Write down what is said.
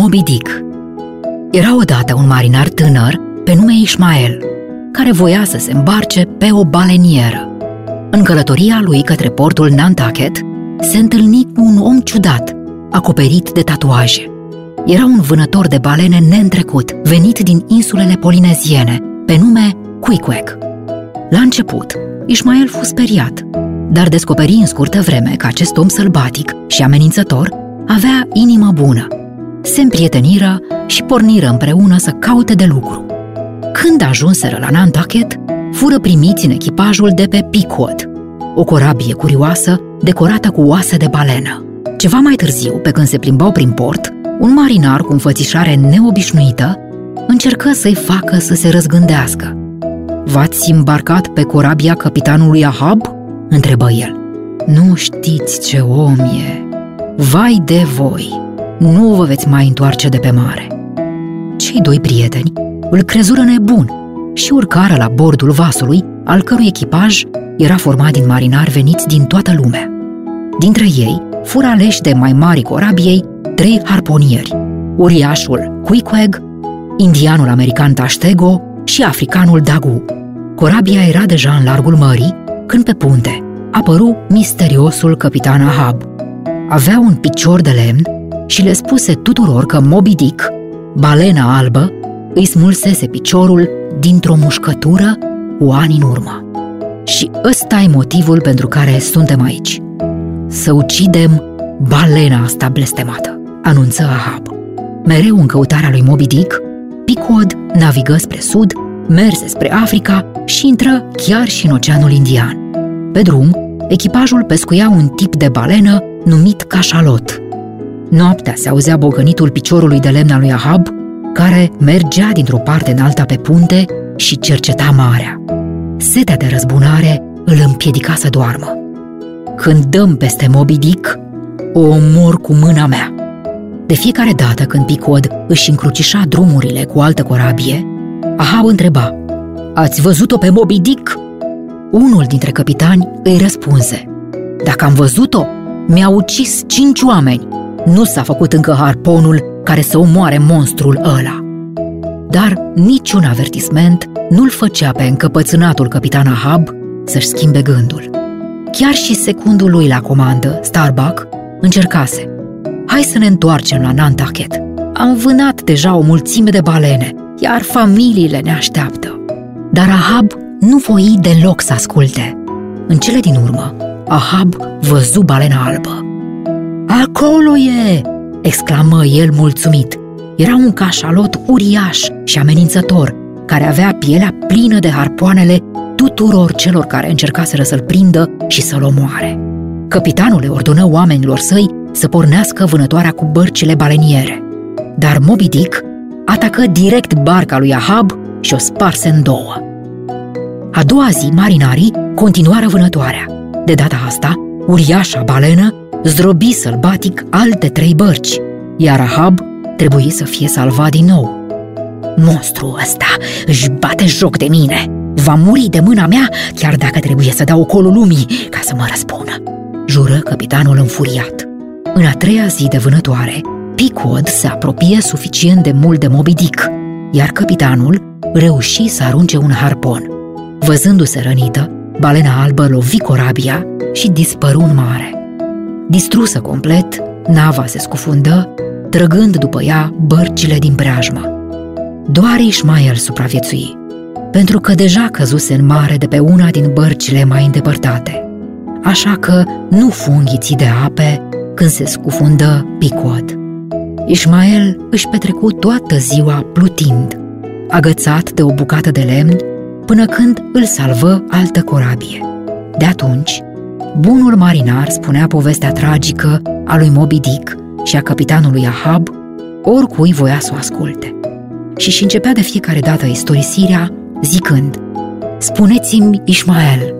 Moby Dick Era odată un marinar tânăr pe nume Ismael, care voia să se îmbarce pe o balenieră. În călătoria lui către portul Nantucket, se întâlni cu un om ciudat, acoperit de tatuaje. Era un vânător de balene neîntrecut, venit din insulele polineziene, pe nume Quiqueg. La început, Ismael fu speriat, dar descoperi în scurtă vreme că acest om sălbatic și amenințător avea inimă bună. Se împrieteniră și porniră împreună să caute de lucru. Când ajunseră la Nantucket, fură primiți în echipajul de pe Pequod, o corabie curioasă decorată cu oase de balenă. Ceva mai târziu, pe când se plimbau prin port, un marinar cu înfățișare neobișnuită încercă să-i facă să se răzgândească. V-ați îmbarcat pe corabia capitanului Ahab?" întrebă el. Nu știți ce om e. Vai de voi! Nu vă veți mai întoarce de pe mare. Cei doi prieteni îl crezură nebun și urcară la bordul vasului, al cărui echipaj era format din marinari veniți din toată lumea. Dintre ei, fură aleși de mai mari corabiei trei harponieri, uriașul Quiqueg, indianul american Tashtego și africanul Dagu. Corabia era deja în largul mării, când pe punte apăru misteriosul capitan Ahab. Avea un picior de lemn și le spuse tuturor că Moby Dick, balena albă, îi smulsese piciorul dintr-o mușcătură cu ani în urmă. Și ăsta e motivul pentru care suntem aici. Să ucidem balena asta blestemată, anunță Ahab. Mereu în căutarea lui Moby Dick, Picod navigă spre sud, merse spre Africa și intră chiar și în Oceanul Indian. Pe drum, echipajul pescuia un tip de balenă numit cașalot. Noaptea se auzea bogănitul piciorului de lemn al lui Ahab, care mergea dintr-o parte în alta pe punte și cerceta marea. Setea de răzbunare îl împiedica să doarmă. Când dăm peste Moby Dick, o omor cu mâna mea. De fiecare dată când Picod își încrucișa drumurile cu altă corabie, Ahab întreba, Ați văzut-o pe Moby Dick?" Unul dintre capitani îi răspunse, Dacă am văzut-o, mi-a ucis cinci oameni. Nu s-a făcut încă harponul care să omoare monstrul ăla. Dar niciun avertisment nu-l făcea pe încăpățânatul capitan Ahab să-și schimbe gândul. Chiar și secundul lui la comandă, Starbuck, încercase. Hai să ne întoarcem la Nantucket. Am vânat deja o mulțime de balene, iar familiile ne așteaptă. Dar Ahab nu voi deloc să asculte. În cele din urmă, Ahab văzu balena albă. Acolo e!" exclamă el mulțumit. Era un cașalot uriaș și amenințător, care avea pielea plină de harpoanele tuturor celor care încercaseră să-l prindă și să-l omoare. Capitanul le ordonă oamenilor săi să pornească vânătoarea cu bărcile baleniere. Dar Moby Dick atacă direct barca lui Ahab și o sparse în două. A doua zi, marinarii continuară vânătoarea. De data asta, uriașa balenă zdrobi sălbatic alte trei bărci, iar Ahab trebuie să fie salvat din nou. Monstru ăsta își bate joc de mine. Va muri de mâna mea, chiar dacă trebuie să dau ocolul lumii ca să mă răspună. Jură capitanul înfuriat. În a treia zi de vânătoare, Picod se apropie suficient de mult de Moby Dick, iar capitanul reuși să arunce un harpon. Văzându-se rănită, balena albă lovi corabia și dispăru în mare. Distrusă complet, nava se scufundă, trăgând după ea bărcile din preajmă. Doar Ismael supraviețui, pentru că deja căzuse în mare de pe una din bărcile mai îndepărtate. Așa că nu fu înghițit de ape când se scufundă Picod. Ismael își petrecu toată ziua plutind, agățat de o bucată de lemn, până când îl salvă altă corabie. De atunci, bunul marinar spunea povestea tragică a lui Moby Dick și a capitanului Ahab, oricui voia să o asculte. Și și începea de fiecare dată istorisirea zicând Spuneți-mi, Ismael,